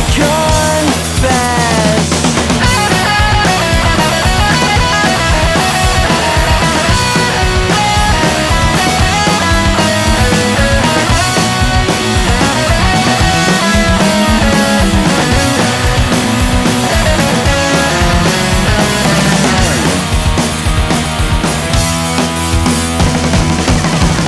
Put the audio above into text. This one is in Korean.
밝혀.